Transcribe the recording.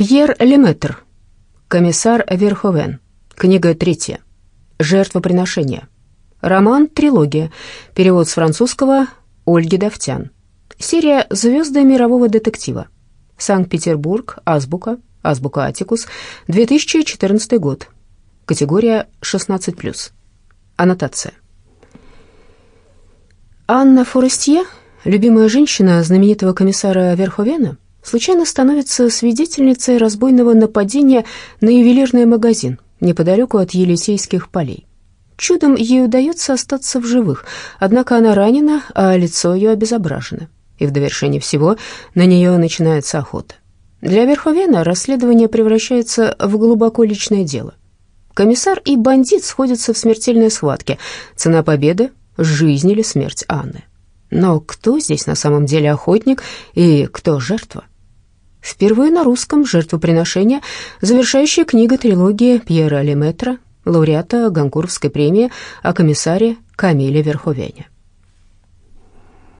Пьер Леметр. Комиссар Верховен. Книга третья. Жертвоприношение. Роман «Трилогия». Перевод с французского Ольги Давтян. Серия «Звезды мирового детектива». Санкт-Петербург. Азбука. Азбука Атикус. 2014 год. Категория 16+. Аннотация. Анна Форестье, любимая женщина знаменитого комиссара Верховена, случайно становится свидетельницей разбойного нападения на ювелирный магазин неподалеку от Елисейских полей. Чудом ей удается остаться в живых, однако она ранена, а лицо ее обезображено. И в довершение всего на нее начинается охота. Для Верховена расследование превращается в глубоко личное дело. Комиссар и бандит сходятся в смертельной схватке. Цена победы — жизнь или смерть Анны. Но кто здесь на самом деле охотник и кто жертва? Впервые на русском жертвоприношение, завершающая книга трилогии Пьера Леметра, лауреата Гонкуровской премии о комиссаре Камиле Верховене.